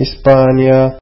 España